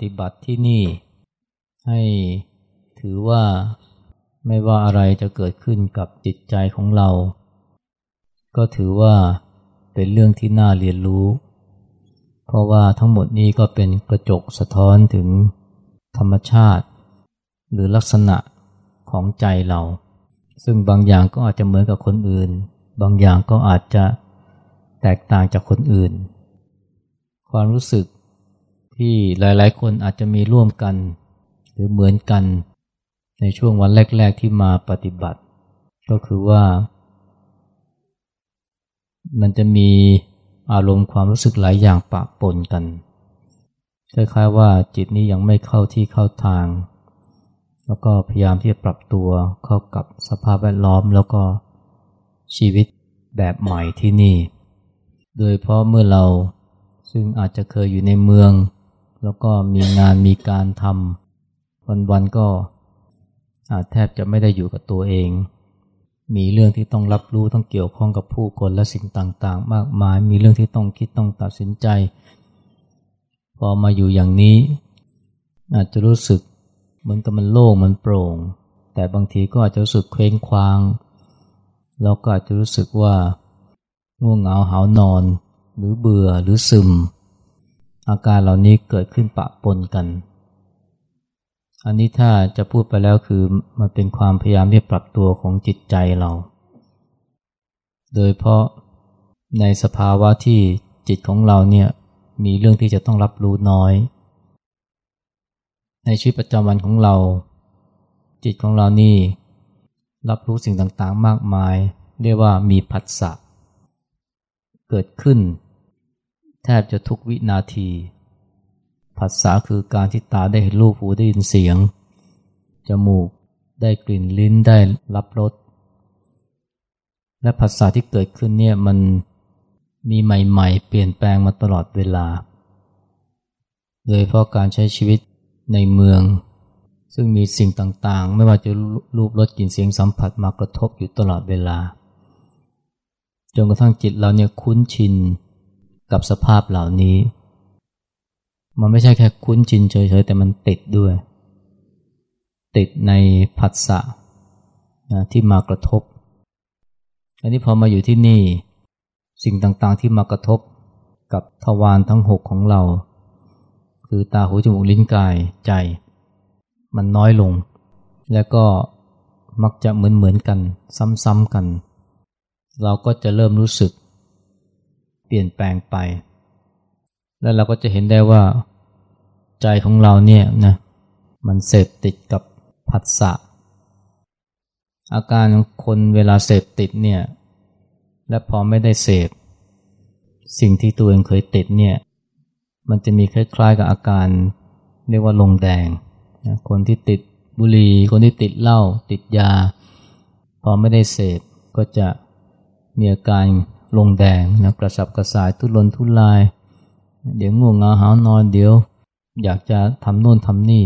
ฏิบัติที่นี่ ให้ถือว่าไม่ว่าอะไรจะเกิดขึ้นกับจิตใจของเรา ก็ถือว่าเป็นเรื่องที่น่าเรียนรู้ เพราะว่าทั้งหมดนี้ก็เป็นกระจกสะท้อนถึงธรรมชาติ หรือลักษณะของใจเรา ซึ่งบางอย่างก็อาจจะเหมือนกับคนอื่น บางอย่างก็อาจจะแตกต่างจากคนอื่น ความรู้สึก ที่หลายๆ คนอาจจะมีร่วมกัน หรือเหมือนกันในช่วงวันแรก ๆ ที่มาปฏิบัติ ก็คือว่า มันจะมีอารมณ์ความรู้สึกหลายอย่างปะปนกันคล้ายๆว่าจิตนี้ยังไม่เข้าที่เข้าทาง แล้วก็พยายามที่จะปรับตัวเข้ากับสภาพแวดล้อมแล้วก็ชีวิตแบบใหม่ที่นี่ โดยเพราะเมื่อเราซึ่งอาจจะเคยอยู่ในเมือง แล้วก็มีงานมีการทำวันๆก็อาจแทบจะไม่ได้อยู่กับตัวเอง มีเรื่องที่ต้องรับรู้ต้องเกี่ยวข้องกับผู้คนและสิ่งต่างๆ มากมาย มีเรื่องที่ต้องคิดต้องตัดสินใจ พอมาอยู่อย่างนี้ อาจจะรู้สึกเหมือนกับมันโล่งมันโปร่ง แต่บางทีก็อาจจะรู้สึกเคว้งคว้าง แล้วก็อาจจะรู้สึกว่าง่วงเหงาหานอน หรือเบื่อหรือซึม อาการเหล่านี้เกิดขึ้นปะปนกัน อันนี้ถ้าจะพูดไปแล้วคือมันเป็นความพยายามที่ปรับตัวของจิตใจเรา โดยเพราะในสภาวะที่จิตของเราเนี่ยมีเรื่องที่จะต้องรับรู้น้อย ในชีวิตประจำวันของเรา จิตของเรานี่รับรู้สิ่งต่างๆมากมาย เรียกว่ามีผัสสะเกิดขึ้น แทบจะทุกวินาที ผัสสะคือการที่ตาได้เห็นรูปหูได้ยินเสียง จมูกได้กลิ่นลิ้นได้รับรส และภาษาที่เกิดขึ้นเนี่ยมันมีใหม่ๆ เปลี่ยนแปลงมาตลอดเวลา โดยเพราะการใช้ชีวิตในเมือง ซึ่งมีสิ่งต่างๆ ไม่ว่าจะรูปรสกลิ่นเสียงสัมผัสมากระทบอยู่ตลอดเวลา จนกระทั่งจิตเราเนี่ยคุ้นชิน กับสภาพเหล่านี้ มันไม่ใช่แค่คุ้นชินเฉยๆแต่มันติดด้วย ติดในผัสสะนะที่มากระทบ อันนี้พอมาอยู่ที่นี่ สิ่งต่างๆที่มากระทบกับทวารทั้งหกของเรา คือตาหูจมูกลิ้นกายใจ มันน้อยลง แล้วก็มักจะเหมือนๆกัน ซ้ำๆกัน เราก็จะเริ่มรู้สึก เปลี่ยนแปลงไป แล้วเราก็จะเห็นได้ว่าใจของเราเนี่ยนะมันเสพติดกับผัสสะอาการของคนเวลาเสพติดเนี่ยและพอไม่ได้เสพ สิ่งที่ตัวเองเคยติดเนี่ยมันจะมีคล้ายๆกับอาการเรียกว่าลงแดงนะคนที่ติดบุหรี่คนที่ติดเหล้าติดยา พอไม่ได้เสพก็จะมีอาการ ลงแดงนะกระสับกระส่ายทุรนทุราย เดี๋ยวง่วงเหงาหานอนเดี๋ยว อยากจะทำโน่นทำนี่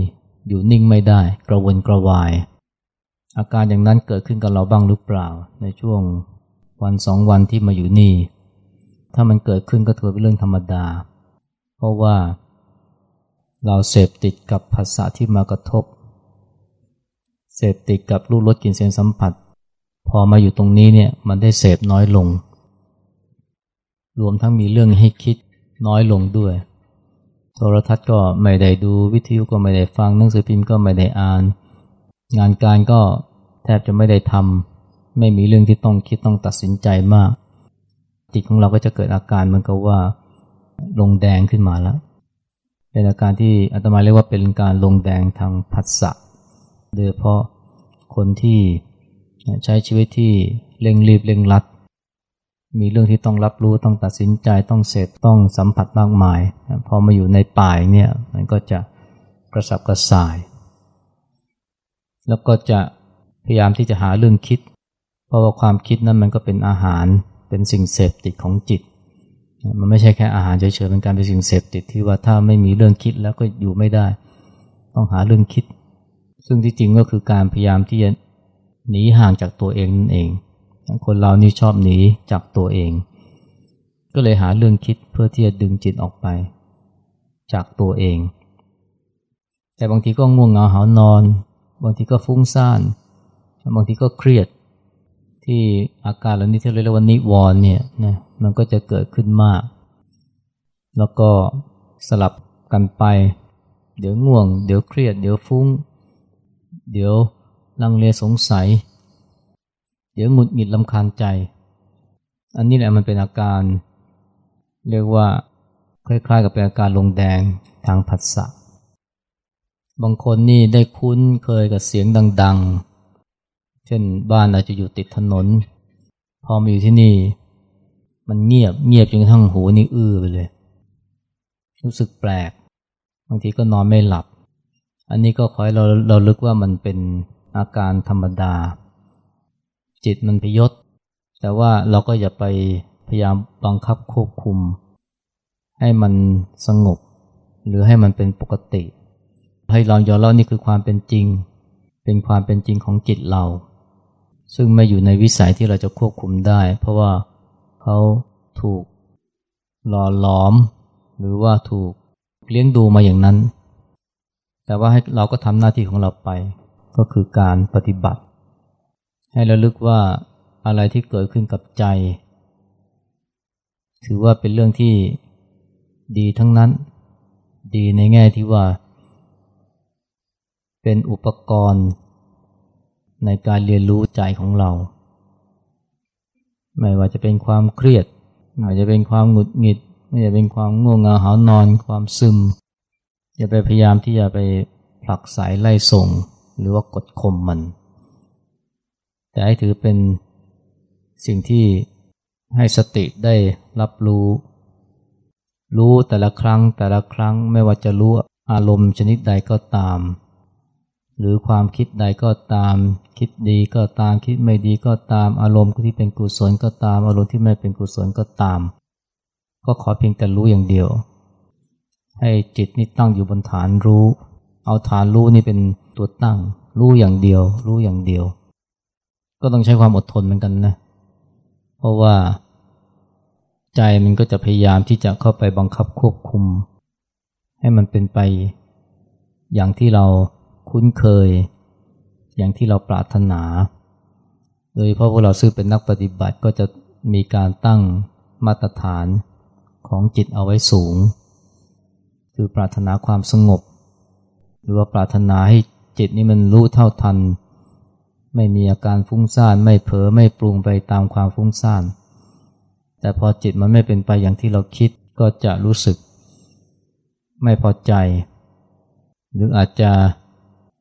อยู่นิ่งไม่ได้ กระวนกระวาย อาการอย่างนั้นเกิดขึ้นกับเราบ้างหรือเปล่า ในช่วงวันสองวันที่มาอยู่นี่ ถ้ามันเกิดขึ้นก็ถือเป็นเรื่องธรรมดา เพราะว่า เราเสพติดกับภาษาที่มากระทบ เสพติดกับรูปรสกลิ่นเสียงสัมผัส พอมาอยู่ตรงนี้เนี่ยมันได้เสพน้อยลง รวมทั้งมีเรื่องให้คิดน้อยลงด้วย โทรทัศน์ก็ไม่ได้ดูวิทยุก็ไม่ได้ฟังหนังสือพิมพ์ก็ไม่ได้อ่าน งานการก็แทบจะไม่ได้ทำไม่มีเรื่องที่ต้องคิดต้องตัดสินใจมาก จิตของเราก็จะเกิดอาการเหมือนกับว่า ลงแดงขึ้นมาแล้ว เป็นอาการที่อาตมาเรียกว่าเป็นการลงแดงทางผัสสะโดยเพราะคนที่ใช้ชีวิตที่เร่งรีบเร่งรัด มีเรื่องที่ต้องรับรู้ต้องตัดสินใจต้องเสพต้องสัมผัสมากมาย พอมาอยู่ในป่ายเนี่ยมันก็จะกระสับกระส่าย แล้วก็จะพยายามที่จะหาเรื่องคิด เพราะว่าความคิดนั้นมันก็เป็นอาหารเป็นสิ่งเสพติดของจิต มันไม่ใช่แค่อาหารเฉยๆเป็นการเป็นสิ่งเสพติดที่ว่าถ้าไม่มีเรื่องคิดแล้วก็อยู่ไม่ได้ ต้องหาเรื่องคิด ซึ่งที่จริงก็คือการพยายามที่จะหนีห่างจากตัวเองนั่นเอง คนเรานี่ชอบหนีจากตัวเอง ก็เลยหาเรื่องคิดเพื่อที่จะดึงจิตออกไป จากตัวเอง แต่บางทีก็ง่วงเหงาหานอน บางทีก็ฟุ้งซ่านบางทีก็เครียด ที่อาการเหล่านี้ที่เรียกว่านิวรณ์เนี่ยนะมันก็จะเกิดขึ้นมาก แล้วก็สลับกันไป เดี๋ยวง่วง เดี๋ยวเครียด เดี๋ยวฟุ้ง เดี๋ยวลังเลสงสัย เดี๋ยวหงุดหงิดลำคาญใจ อันนี้แหละมันเป็นอาการ เรียกว่าคล้ายๆ กับเป็นอาการลงแดงทางผัสสะบางคนนี่ได้คุ้นเคยกับเสียงดัง ๆ เช่นบ้านอาจจะอยู่ติดถนน พอมาอยู่ที่นี่ มันเงียบเงียบจนกระทั่งหูนี่อื้อไปเลย รู้สึกแปลก บางทีก็นอนไม่หลับ อันนี้ก็ขอให้เราเราลึกว่ามันเป็นอาการธรรมดา จิตมันพยศ แต่ว่าเราก็อย่าไปพยายามบังคับควบคุม ให้มันสงบ หรือให้มันเป็นปกติ ให้ลองยอมรับนี่คือความเป็นจริง เป็นความเป็นจริงของจิตเรา ซึ่งไม่อยู่ในวิสัยที่เราจะควบคุมได้ เพราะว่าเขาถูกหล่อหลอม หรือว่าถูกเลี้ยงดูมาอย่างนั้น แต่ว่าให้เราก็ทำหน้าที่ของเราไป ก็คือการปฏิบัติ ให้ระลึกว่าอะไรที่เกิดขึ้นกับใจ ถือว่าเป็นเรื่องที่ดีทั้งนั้น ดีในแง่ที่ว่า เป็นอุปกรณ์ในการเรียนรู้ใจของเรา ไม่ว่าจะเป็นความเครียดไม่ว่าจะเป็นความหงุดหงิด ไม่ว่าจะเป็นความง่วงเหงาหานอน ความซึม อย่าไปพยายามที่จะไปผลักสายไล่ส่ง หรือว่ากดข่มมัน แต่ให้ถือเป็นสิ่งที่ให้สติได้รับรู้ รู้แต่ละครั้งแต่ละครั้งไม่ว่าจะรู้อารมณ์ชนิดใดก็ตาม หรือความคิดใดก็ตาม คิดดีก็ตามคิดไม่ดีก็ตามอารมณ์ที่เป็นกุศลก็ตาม อารมณ์ที่ไม่เป็นกุศลก็ตาม ก็ขอเพียงแต่รู้อย่างเดียว ให้จิตนี่ตั้งอยู่บนฐานรู้ เอาฐานรู้นี่เป็นตัวตั้ง รู้อย่างเดียว รู้อย่างเดียว ก็ต้องใช้ความอดทนเหมือนกันนะ เพราะว่าใจมันก็จะพยายามที่จะเข้าไปบังคับควบคุม ให้มันเป็นไป อย่างที่เราคุ้นเคย อย่างที่เราปรารถนา โดยเพราะพวกเราซึ่งเป็นนักปฏิบัติก็จะมีการตั้งมาตรฐานของจิตเอาไว้สูง คือปรารถนาความสงบ หรือว่าปรารถนาให้จิตนี่มันรู้เท่าทัน ไม่มีอาการฟุ้งซ่านไม่เผลอไม่ปรุงไปตามความฟุ้งซ่าน แต่พอจิตมันไม่เป็นไปอย่างที่เราคิดก็จะรู้สึก ไม่พอใจ หรืออาจจะ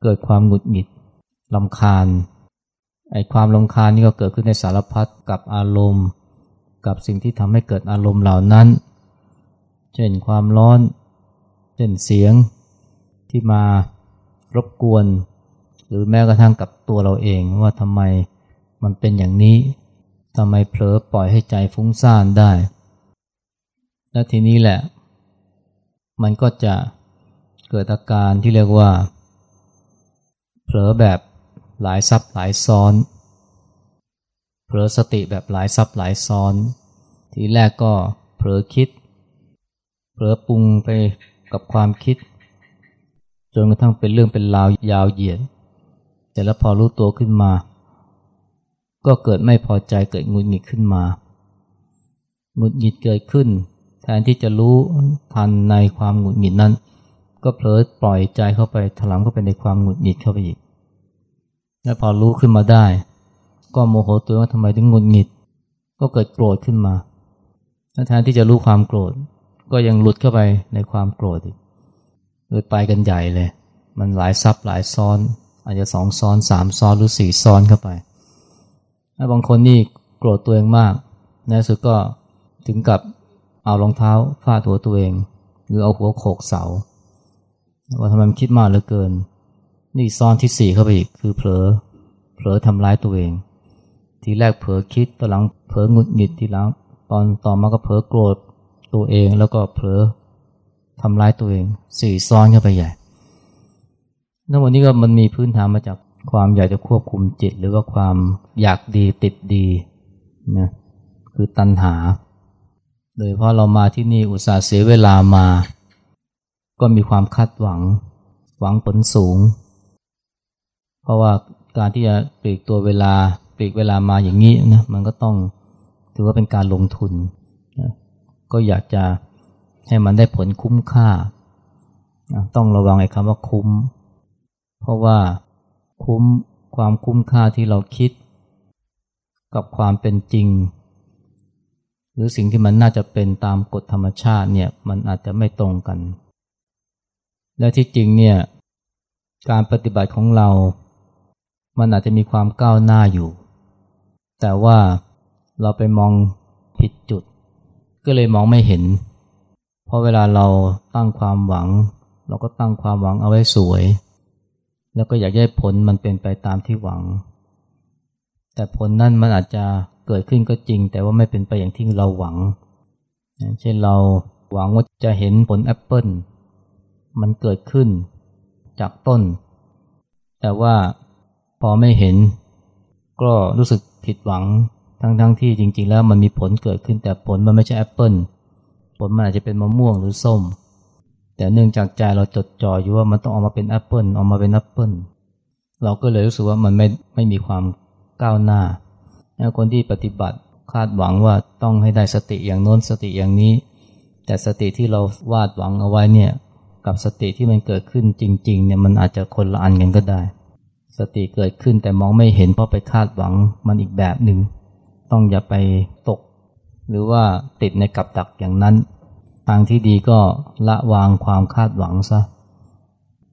เกิดความหงุดหงิดลำคาญไอ้ความลำคาญนี่ก็เกิดขึ้นในสารพัดกับอารมณ์ กับสิ่งที่ทำให้เกิดอารมณ์เหล่านั้น เช่นความร้อน เช่นเสียงที่มารบกวน หรือแม้กระทั่งกับตัวเราเองว่าทำไมมันเป็นอย่างนี้ทำไมเผลอปล่อยให้ใจฟุ้งซ่านได้ และทีนี้แหละ มันก็จะเกิดอาการที่เรียกว่า เผลอแบบหลายซับหลายซ้อน เผลอสติแบบหลายซับหลายซ้อน ทีแรกก็เผลอคิด เผลอปรุงไปกับความคิด จนกระทั่งเป็นเรื่องเป็นราวยาวเหยียด แต่แล้วพอรู้ตัวขึ้นมา ก็เกิดไม่พอใจเกิดงุดหงิดขึ้นมาหงุดหงิดเกิดขึ้น แทนที่จะรู้ทันในความหงุดหงิดนั้น ก็เผลอปล่อยใจเข้าไปถลำเข้าไปในความหงุดหงิดเข้าไปอีก แล้วพอรู้ขึ้นมาได้ ก็โมโหตัวว่าทำไมถึงหงุดหงิด ก็เกิดโกรธขึ้นมาแทนที่จะรู้ความโกรธ ก็ยังหลุดเข้าไปในความโกรธอีกเลยไปกันใหญ่เลย มันหลายซับหลายซ้อน อาจจะสองซ้อนสามซ้อนหรือสี่ซ้อนเข้าไปถ้าบางคนนี่โกรธตัวเองมากในสุดก็ถึงกับเอารองเท้าฟาดหัวตัวเอง หรือเอาหัวโขกเสาว่าทำไมมันคิดมากเหลือเกิน นี่ซ้อนที่สี่เข้าไปอีกคือเผลอเผลอทำร้ายตัวเอง ทีแรกเผลอคิดตอนหลังเผลอหงุดหงิดทีหลังตอนต่อมาก็เผลอโกรธตัวเองแล้วก็เผลอทำร้ายตัวเองสี่ซ้อนเข้าไปใหญ่ ทั้งหมดนี้ก็มันมีพื้นฐานมาจากความอยากจะควบคุมจิต หรือว่าความอยากดีติดดีนะคือตัณหา โดยเพราะเรามาที่นี่อุตส่าห์เสียเวลามา ก็มีความคาดหวัง หวังผลสูง เพราะว่าการที่จะปลีกตัวเวลาปลีกเวลามาอย่างนี้นะมันก็ต้องถือว่าเป็นการลงทุนนะก็อยากจะให้มันได้ผลคุ้มค่า ต้องระวังไอ้คำว่าคุ้ม เพราะว่าคุ้มความคุ้มค่าที่เราคิด กับความเป็นจริง หรือสิ่งที่มันน่าจะเป็นตามกฎธรรมชาติเนี่ยมันอาจจะไม่ตรงกัน และที่จริงเนี่ยการปฏิบัติของเรา มันอาจจะมีความก้าวหน้าอยู่ แต่ว่าเราไปมองผิดจุด ก็เลยมองไม่เห็น เพราะเวลาเราตั้งความหวัง เราก็ตั้งความหวังเอาไว้สวย แล้วก็อยากให้ผลมันเป็นไปตามที่หวัง แต่ผลนั่นมันอาจจะเกิดขึ้นก็จริง แต่ว่าไม่เป็นไปอย่างที่เราหวัง เช่นเราหวังว่าจะเห็นผลแอปเปิลมันเกิดขึ้นจากต้น แต่ว่าพอไม่เห็น ก็รู้สึกผิดหวังทั้งๆที่จริง ๆ แล้วมันมีผลเกิดขึ้นแต่ผลมันไม่ใช่แอปเปิลผลมันอาจจะเป็นมะม่วงหรือส้ม แต่เนื่องจากใจเราจดจ่ออยู่ว่ามันต้องออกมาเป็นแอปเปิลออกมาเป็นแอปเปิลเราก็เลยรู้สึกว่ามันไม่ไม่มีความก้าวหน้า คนที่ปฏิบัติคาดหวังว่าต้องให้ได้สติอย่างโน้นสติอย่างนี้ แต่สติที่เราวาดหวังเอาไว้เนี่ยกับสติที่มันเกิดขึ้นจริงๆเนี่ยมันอาจจะคนละอันกันก็ได้ สติเกิดขึ้นแต่มองไม่เห็นเพราะไปคาดหวังมันอีกแบบหนึ่งต้องอย่าไปตก หรือว่าติดในกับดักอย่างนั้น ทางที่ดีก็ละวางความคาดหวังซะ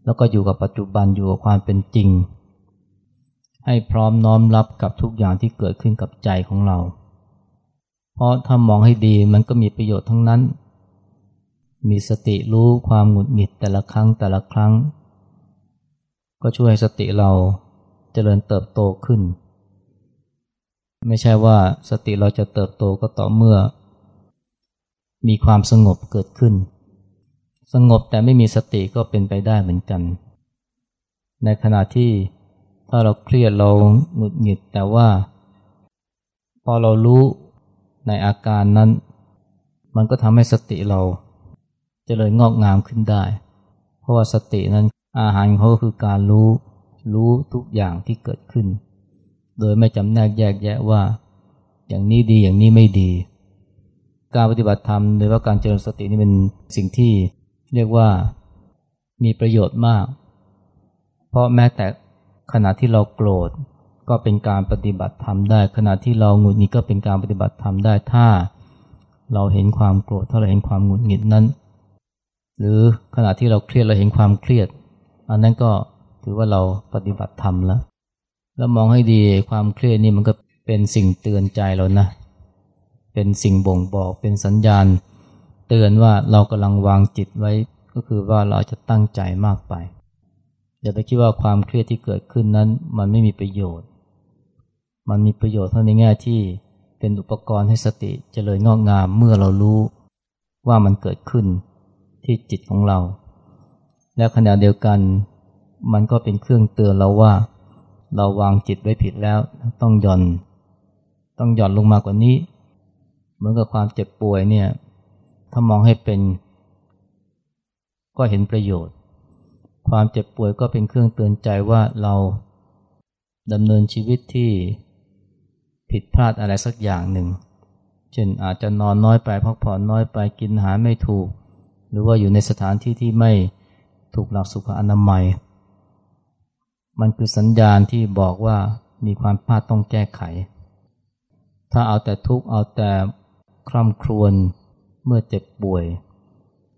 แล้วก็อยู่กับปัจจุบันอยู่กับความเป็นจริง ให้พร้อมน้อมรับกับทุกอย่างที่เกิดขึ้นกับใจของเรา เพราะถ้ามองให้ดีมันก็มีประโยชน์ทั้งนั้น มีสติรู้ความหงุดหงิดแต่ละครั้งแต่ละครั้ง ก็ช่วยให้สติเราจเจริญเติบโตขึ้น ไม่ใช่ว่าสติเราจะเติบโตก็ต่อเมื่อ มีความสงบเกิดขึ้น สงบแต่ไม่มีสติก็เป็นไปได้เหมือนกัน ในขณะที่ถ้าเราเครียดเราหงุดหงิดแต่ว่า พอเรารู้ในอาการนั้น มันก็ทำให้สติเราจเจริญงอกงามขึ้นได้ เพราะว่าสตินั้นอาหารเขาคือการรู้รู้ทุกอย่างที่เกิดขึ้น โดยไม่จำแนกแยกแยะว่า อย่างนี้ดีอย่างนี้ไม่ดี การปฏิบัติธรรมโดยว่าการเจริญสตินี่เป็นสิ่งที่เรียกว่ามีประโยชน์มาก เพราะแม้แต่ขณะที่เราโกรธก็เป็นการปฏิบัติธรรมได้ ขณะที่เราหงุดหงิดก็เป็นการปฏิบัติธรรมได้ถ้า เราเห็นความโกรธถ้าเราเห็นความหงุดหงิดนั้น หรือขณะที่เราเครียดเราเห็นความเครียด อันนั้นก็ถือว่าเราปฏิบัติธรรมแล้ว แล้วมองให้ดีความเครียดนี่มันก็เป็นสิ่งเตือนใจเรานะ เป็นสิ่งบ่งบอกเป็นสัญญาณ เตือนว่าเรากำลังวางจิตไว้ ก็คือว่าเราจะตั้งใจมากไปอย่าไปคิดว่าความเครียดที่เกิดขึ้นนั้น มันไม่มีประโยชน์ มันมีประโยชน์เท่าในแง่ที่เป็นอุปกรณ์ให้สติจเจริญงอกงามเมื่อเรารู้ว่ามันเกิดขึ้นที่จิตของเรา และขณะเดียวกัน มันก็เป็นเครื่องเตือนเราว่า เราวางจิตไว้ผิดแล้วต้องหย่อน ต้องหย่อนลงมากว่านี้ เหมือนกับความเจ็บป่วยเนี่ย ถ้ามองให้เป็น ก็เห็นประโยชน์ ความเจ็บป่วยก็เป็นเครื่องเตือนใจว่าเราดำเนินชีวิตที่ผิดพลาดอะไรสักอย่างหนึ่ง เช่นอาจจะนอนน้อยไปพักผ่อนน้อยไปกินอาหารไม่ถูก หรือว่าอยู่ในสถานที่ที่ไม่ถูกหลักสุขอนามัย มันคือสัญญาณที่บอกว่ามีความพลาดต้องแก้ไข ถ้าเอาแต่ทุกข์เอาแต่ คร่ำครวญเมื่อเจ็บป่วย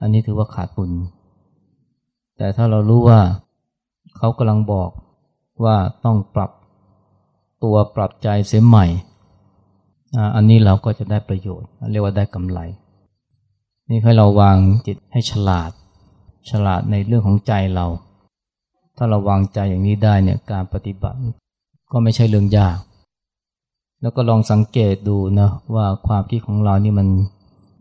อันนี้ถือว่าขาดบุญ แต่ถ้าเรารู้ว่าเขากำลังบอกว่าต้องปรับตัวปรับใจเสียใหม่ อันนี้เราก็จะได้ประโยชน์ เรียกว่าได้กำไร นี่ให้เราวางจิตให้ฉลาด ฉลาดในเรื่องของใจเรา ถ้าเราวางใจอย่างนี้ได้เนี่ยการปฏิบัติ ก็ไม่ใช่เรื่องยาก แล้วก็ลองสังเกตดูนะว่าความคิดของเรานี่มัน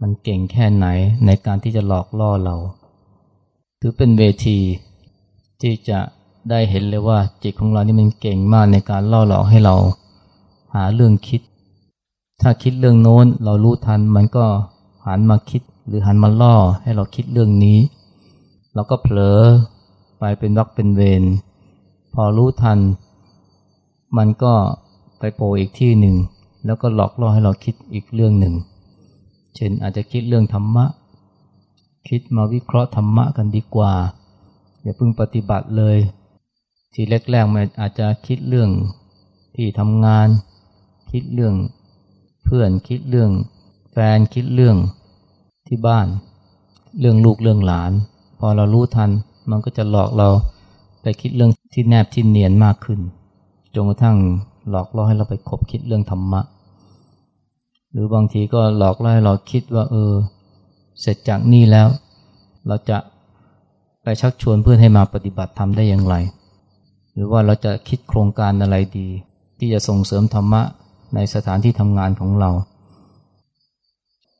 มันเก่งแค่ไหนในการที่จะหลอกล่อเรา ถือเป็นเวทีที่จะได้เห็นเลยว่าจิตของเรานี่มันเก่งมากในการล่อหลอกให้เราหาเรื่องคิด ถ้าคิดเรื่องโน้นเรารู้ทันมันก็หันมาคิดหรือหันมาล่อให้เราคิดเรื่องนี้ เราก็เผลอไปเป็นวักเป็นเวรพอรู้ทัน มันก็ ไปโผล่อีกที่หนึ่ง แล้วก็หลอกล่อให้เราคิดอีกเรื่องหนึ่ง เช่นอาจจะคิดเรื่องธรรมะ คิดมาวิเคราะห์ธรรมะกันดีกว่า อย่าเพิ่งปฏิบัติเลย ทีแรกๆมันอาจจะคิดเรื่องที่ทำงาน คิดเรื่องเพื่อนคิดเรื่อง แฟนคิดเรื่องที่บ้าน เรื่องลูกเรื่องหลาน พอเรารู้ทันมันก็จะหลอกเราไปคิดเรื่องที่แนบที่เนียนมากขึ้นจนกระทั่ง หลอกล่อให้เราไปคบคิดเรื่องธรรมะ หรือบางทีก็หลอกล่อให้เราคิดว่า เออ เสร็จจากนี่แล้ว เราจะไปชักชวนเพื่อนให้มาปฏิบัติธรรมได้อย่างไร หรือว่าเราจะคิดโครงการอะไรดี ที่จะส่งเสริมธรรมะในสถานที่ทำงานของเรา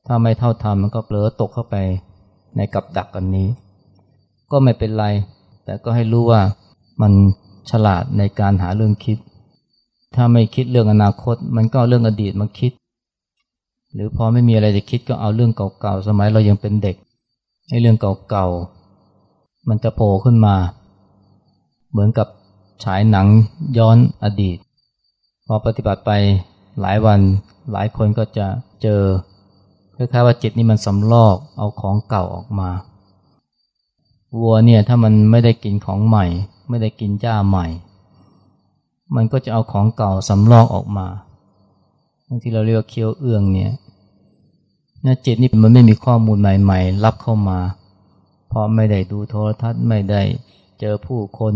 ถ้าไม่เท่าทำมันก็เปลือตกเข้าไปในกับดักกันนี้ ก็ไม่เป็นไร แต่ก็ให้รู้ว่ามันฉลาดในการหาเรื่องคิด ถ้าไม่คิดเรื่องอนาคต มันก็เอาเรื่องอดีตมาคิด หรือพอไม่มีอะไรจะคิดก็เอาเรื่องเก่าๆ สมัยเรายังเป็นเด็กให้เรื่องเก่าๆ มันจะโผล่ขึ้นมา เหมือนกับฉายหนังย้อนอดีต พอปฏิบัติไปหลายวันหลายคนก็จะเจอคล้ายๆว่าจิตนี่มันสำลอกเอาของเก่าออกมา วัวเนี่ยถ้ามันไม่ได้กินของใหม่ ไม่ได้กินหญ้าใหม่ มันก็จะเอาของเก่าสำลอกออกมาที่เราเรียกว่าเคี้ยวเอื้องเนี่ยนะจิตนี่มันไม่มีข้อมูลใหม่ ๆ รับเข้ามา เพราะไม่ได้ดูโทรทัศน์ไม่ได้เจอผู้คน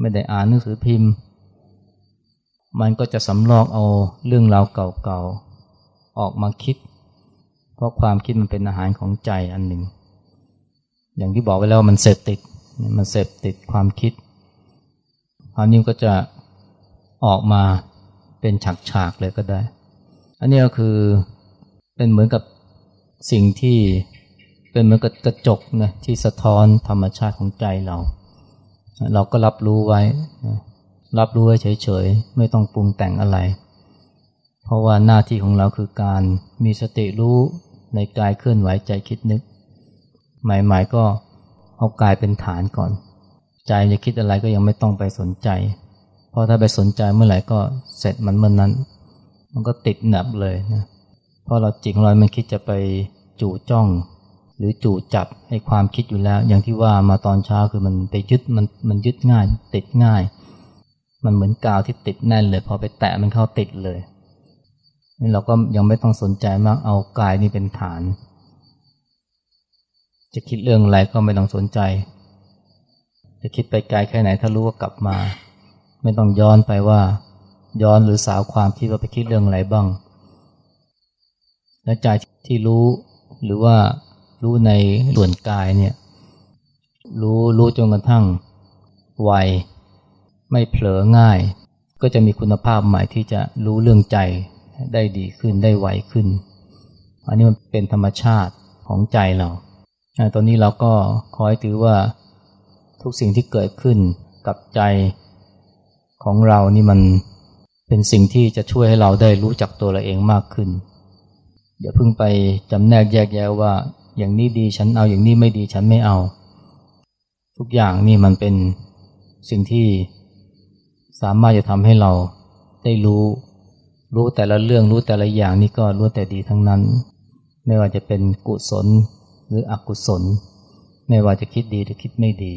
ไม่ได้อ่านหนังสือพิมพ์ มันก็จะสำลอกเอาเรื่องราวเก่าๆออกมาคิด เพราะความคิดมันเป็นอาหารของใจอันหนึ่ง อย่างที่บอกไว้แล้วมันเสพติดมันเสพติดความคิดความนี้ก็จะ ออกมาเป็นฉากๆเลยก็ได้ อันนี้ก็คือเป็นเหมือนกับสิ่งที่เป็นเหมือนกับกระจกนะที่สะท้อนธรรมชาติของใจเรา เราก็รับรู้ไว้ รับรู้ไว้เฉยๆ ไม่ต้องปรุงแต่งอะไร เพราะว่าหน้าที่ของเราคือการมีสติรู้ในกายเคลื่อนไหวใจคิดนึก ใหม่ๆก็เอากายเป็นฐานก่อน ใจจะคิดอะไรก็ยังไม่ต้องไปสนใจ เพราะถ้าไปสนใจเมื่อไหร่ก็เสร็จมันเมื่อนนั้น มันก็ติดหนับเลยนะเพราะเราจิงลอยมันคิดจะไปจู่จ้อง หรือจู่จับให้ความคิดอยู่แล้ว อย่างที่ว่ามาตอนเช้าคือมันไปยึดมันมันยึดง่าย ติดง่าย มันเหมือนกาวที่ติดแน่นเลย พอไปแตะมันเข้าติดเลยนี่เราก็ยังไม่ต้องสนใจมากเอากายนี่เป็นฐาน จะคิดเรื่องอะไรก็ไม่ต้องสนใจ จะคิดไปไกลแค่ไหนถ้ารู้ว่ากลับมา ไม่ต้องย้อนไปว่า ย้อนหรือสาวความคิดว่าไปคิดเรื่องอะไรบ้าง และใจที่รู้หรือว่ารู้ในส่วนกายเนี่ย รู้รู้จนกระทั่งไวไม่เผลอง่าย ก็จะมีคุณภาพใหม่ที่จะรู้เรื่องใจได้ดีขึ้นได้ไวขึ้น อันนี้มันเป็นธรรมชาติของใจเราตอนนี้เราก็คอยถือว่าทุกสิ่งที่เกิดขึ้นกับใจ ของเรานี่มันเป็นสิ่งที่จะช่วยให้เราได้รู้จักตัวเราเองมากขึ้นอย่าเพิ่งไปจำแนกแยกแยะว่า อย่างนี้ดีฉันเอาอย่างนี้ไม่ดีฉันไม่เอา ทุกอย่างนี่มันเป็นสิ่งที่สามารถจะทำให้เราได้รู้ รู้แต่ละเรื่องรู้แต่ละอย่างนี่ก็รู้แต่ดีทั้งนั้น ไม่ว่าจะเป็นกุศลหรืออกุศล ไม่ว่าจะคิดดีหรือคิดไม่ดี